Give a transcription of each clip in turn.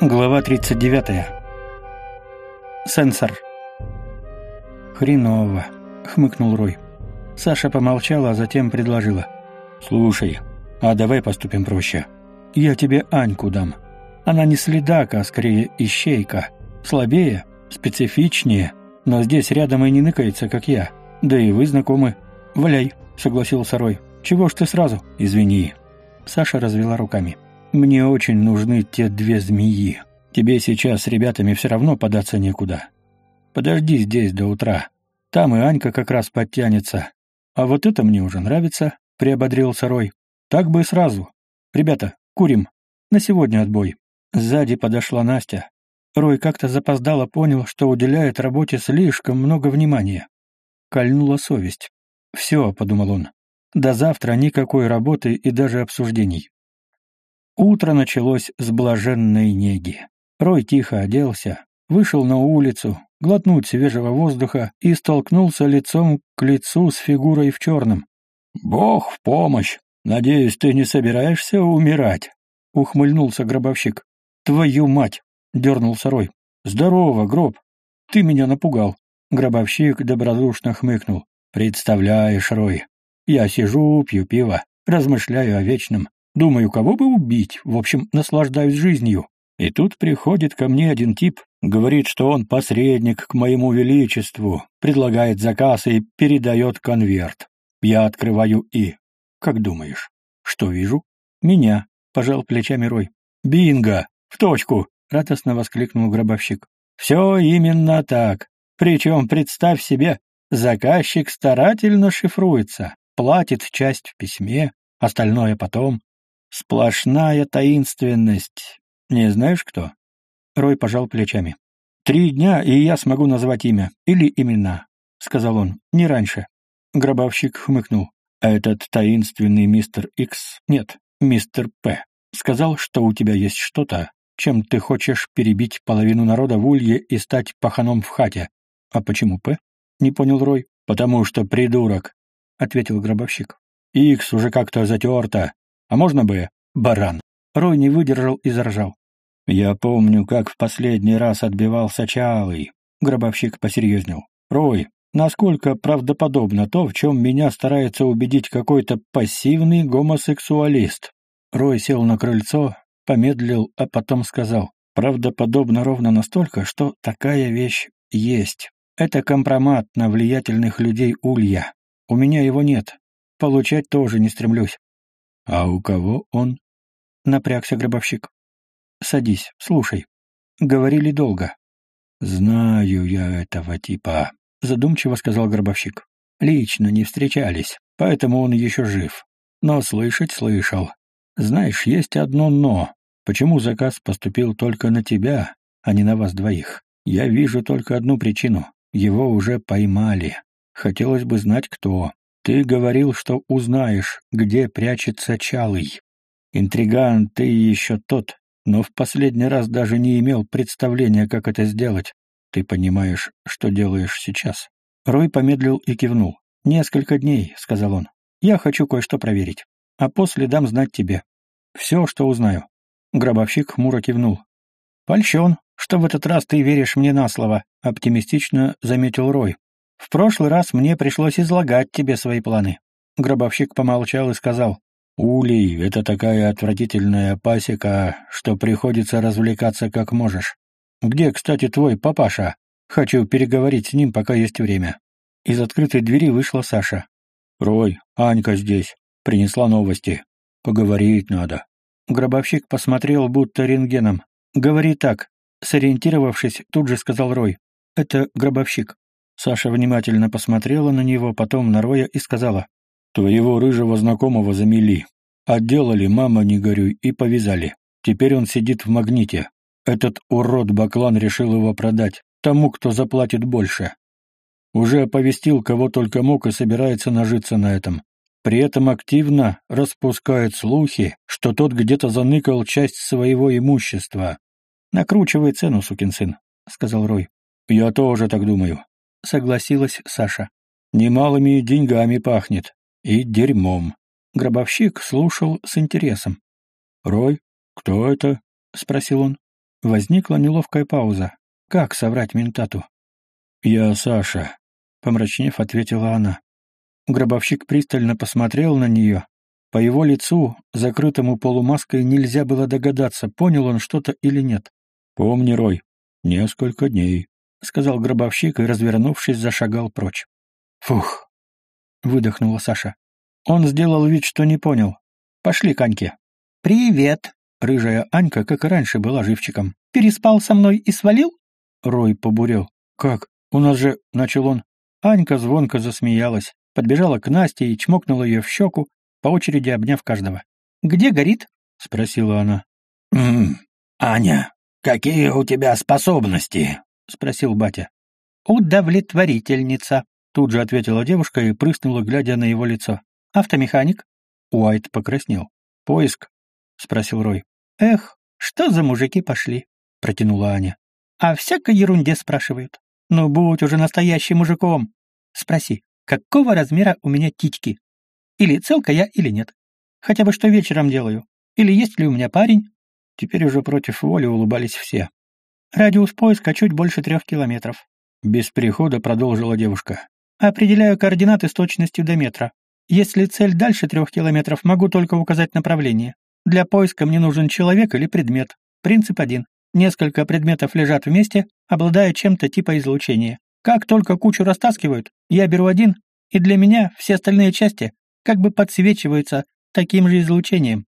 Глава 39. Сенсор. Хреново, хмыкнул Рой. Саша помолчала, а затем предложила: "Слушай, а давай поступим проще. Я тебе Аньку дам. Она не следака, а скорее ищейка. Слабее, специфичнее, но здесь рядом и не ныкается, как я. Да и вы знакомы. Валяй", согласился Рой. "Чего ж ты сразу? Извини". Саша развела руками. Мне очень нужны те две змеи. Тебе сейчас с ребятами все равно податься некуда. Подожди здесь до утра. Там и Анька как раз подтянется. А вот это мне уже нравится, приободрился Рой. Так бы и сразу. Ребята, курим. На сегодня отбой. Сзади подошла Настя. Рой как-то запоздало понял, что уделяет работе слишком много внимания. Кольнула совесть. «Все», — подумал он, — «до завтра никакой работы и даже обсуждений. Утро началось с блаженной неги. Рой тихо оделся, вышел на улицу, глотнуть свежего воздуха и столкнулся лицом к лицу с фигурой в черном. «Бог в помощь! Надеюсь, ты не собираешься умирать?» — ухмыльнулся гробовщик. «Твою мать!» — дернулся Рой. «Здорово, гроб! Ты меня напугал!» Гробовщик добродушно хмыкнул. «Представляешь, Рой, я сижу, пью пиво, размышляю о вечном. Думаю, кого бы убить, в общем, наслаждаюсь жизнью. И тут приходит ко мне один тип, говорит, что он посредник к моему величеству, предлагает заказ и передает конверт. Я открываю и... Как думаешь, что вижу? Меня, пожал плечами Рой. Бинго! В точку! Радостно воскликнул гробовщик. Все именно так. Причем, представь себе, заказчик старательно шифруется, платит часть в письме, остальное потом, Сплошная таинственность. Не знаешь кто? Рой пожал плечами. Три дня, и я смогу назвать имя. Или имена, сказал он, не раньше. Гробовщик хмыкнул. Этот таинственный мистер Икс, нет, мистер П, сказал, что у тебя есть что-то, чем ты хочешь перебить половину народа в улье и стать паханом в хате. А почему П? Не понял Рой. Потому что придурок, ответил гробовщик. Икс уже как-то затерто, а можно бы баран?» Рой не выдержал и заржал. «Я помню, как в последний раз отбивался Чалый». Гробовщик посерьезнел. «Рой, насколько правдоподобно то, в чем меня старается убедить какой-то пассивный гомосексуалист?» Рой сел на крыльцо, помедлил, а потом сказал. «Правдоподобно ровно настолько, что такая вещь есть. Это компромат на влиятельных людей Улья. У меня его нет. Получать тоже не стремлюсь. «А у кого он?» — напрягся гробовщик. «Садись, слушай. Говорили долго». «Знаю я этого типа», — задумчиво сказал гробовщик. «Лично не встречались, поэтому он еще жив. Но слышать слышал. Знаешь, есть одно «но». Почему заказ поступил только на тебя, а не на вас двоих? Я вижу только одну причину. Его уже поймали. Хотелось бы знать, кто. Ты говорил, что узнаешь, где прячется Чалый. Интриган ты еще тот, но в последний раз даже не имел представления, как это сделать. Ты понимаешь, что делаешь сейчас?» Рой помедлил и кивнул. «Несколько дней», — сказал он. «Я хочу кое-что проверить, а после дам знать тебе. Все, что узнаю». Гробовщик хмуро кивнул. «Польщен, что в этот раз ты веришь мне на слово», — оптимистично заметил Рой. В прошлый раз мне пришлось излагать тебе свои планы. Гробовщик помолчал и сказал, «Улей — это такая отвратительная пасека, что приходится развлекаться как можешь. Где, кстати, твой папаша? Хочу переговорить с ним, пока есть время». Из открытой двери вышла Саша. «Рой, Анька здесь. Принесла новости. Поговорить надо». Гробовщик посмотрел будто рентгеном. «Говори так». Сориентировавшись, тут же сказал Рой. «Это гробовщик. Саша внимательно посмотрела на него, потом на Роя и сказала, «Твоего рыжего знакомого замели. Отделали, мама, не горюй, и повязали. Теперь он сидит в магните. Этот урод Баклан решил его продать, тому, кто заплатит больше. Уже оповестил, кого только мог, и собирается нажиться на этом. При этом активно распускает слухи, что тот где-то заныкал часть своего имущества. «Накручивай цену, сукин сын», — сказал Рой. «Я тоже так думаю. — согласилась Саша. «Немалыми деньгами пахнет. И дерьмом». Гробовщик слушал с интересом. «Рой, кто это?» — спросил он. Возникла неловкая пауза. Как соврать ментату? «Я Саша», — помрачнев, ответила она. Гробовщик пристально посмотрел на нее. По его лицу, закрытому полумаской, нельзя было догадаться, понял он что-то или нет. «Помни, Рой, несколько дней», — сказал гробовщик и, развернувшись, зашагал прочь. «Фух!» — выдохнула Саша. Он сделал вид, что не понял. «Пошли к Аньке». «Привет!» Рыжая Анька, как и раньше, была живчиком. «Переспал со мной и свалил?» Рой побурел. «Как? У нас же...» — начал он. Анька звонко засмеялась, подбежала к Насте и чмокнула ее в щеку, по очереди обняв каждого. «Где горит?» — спросила она. «М -м, «Аня, какие у тебя способности?» — спросил батя. «Удовлетворительница», — тут же ответила девушка и прыснула, глядя на его лицо. «Автомеханик?» Уайт покраснел. «Поиск?» — спросил Рой. «Эх, что за мужики пошли?» — протянула Аня. «О всякой ерунде спрашивают. Ну, будь уже настоящим мужиком. Спроси, какого размера у меня тички? Или целка я, или нет. Хотя бы что вечером делаю. Или есть ли у меня парень?» Теперь уже против воли улыбались все. «Радиус поиска чуть больше трех километров». Без перехода продолжила девушка. «Определяю координаты с точностью до метра. Если цель дальше трех километров, могу только указать направление. Для поиска мне нужен человек или предмет. Принцип один. Несколько предметов лежат вместе, обладая чем-то типа излучения. Как только кучу растаскивают, я беру один, и для меня все остальные части как бы подсвечиваются таким же излучением.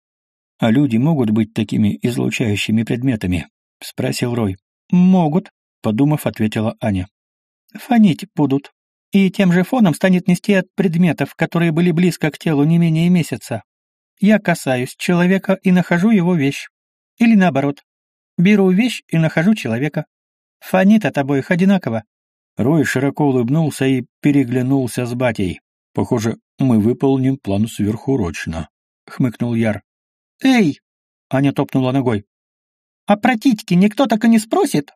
«А люди могут быть такими излучающими предметами?» — спросил Рой. «Могут», — подумав, ответила Аня. «Фонить будут. И тем же фоном станет нести от предметов, которые были близко к телу не менее месяца. Я касаюсь человека и нахожу его вещь. Или наоборот. Беру вещь и нахожу человека. Фонит от обоих одинаково. Рой широко улыбнулся и переглянулся с батей. «Похоже, мы выполним план сверхурочно», — хмыкнул Яр. «Эй!» — Аня топнула ногой. «А про титьки никто так и не спросит?»